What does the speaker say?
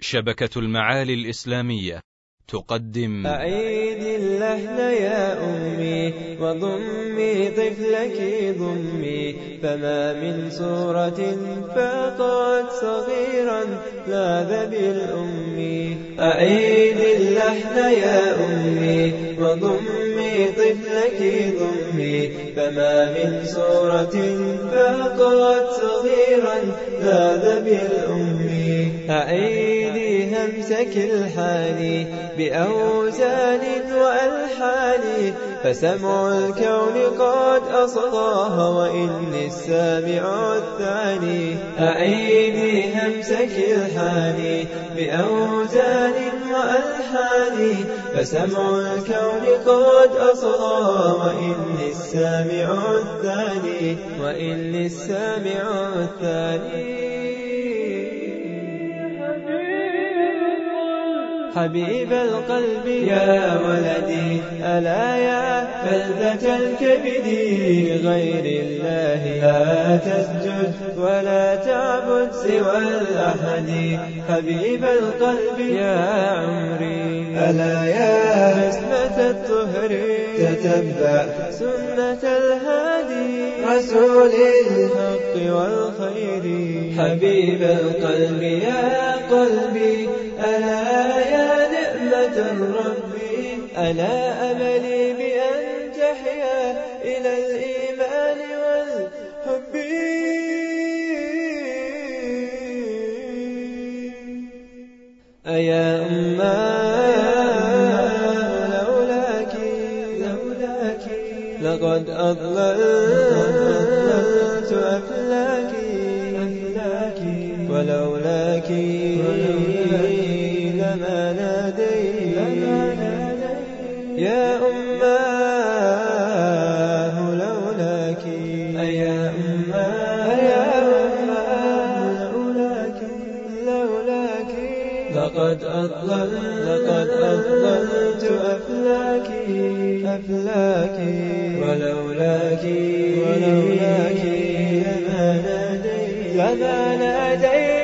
شبكة المعالي الإسلامية تقدم. أعيد اللحن يا أمي. وضمي طفلك ضمي فما من سورة فاقت صغيرا لاذ بالأم. أعيد اللحن يا أمي وضمي طفلك ضمي فما من سورة فاقت صغيرا لاذ بالأم. أعيدي همسك الحاني بأوزان وألحان فسمع الكون قد أصغاها وإني السامع الثاني أعيدي همسك الحاني بأوزان وألحان. فسمع الكون قد أصغى وإني السامع الثاني وإني السامع الثاني. حبيب القلب يا ولدي ألا يا فلذة الكبد لغير الله. لا تسجد ولا تعبد سوى الأحد. حبيب القلب يا عمري ألا يا نسمة الطهر. تتبع سنة الهادي رسول الحق والخير. حبيب القلب يا قلبي ألا يا الرب ألا أملي بأن تحيا إلى الإيمان والحب. أيا أمّا لولاك لولاك لقد أضللت أفلاكي ولولاك لما ناديت يا أماه لولاك. يا أماه. يا أماه لولاك. لولاك لقد أضلل لقد أضللت. أفلاكي أفلاكي ولولاك. ولولاك. لما ناديت. لما ناديت.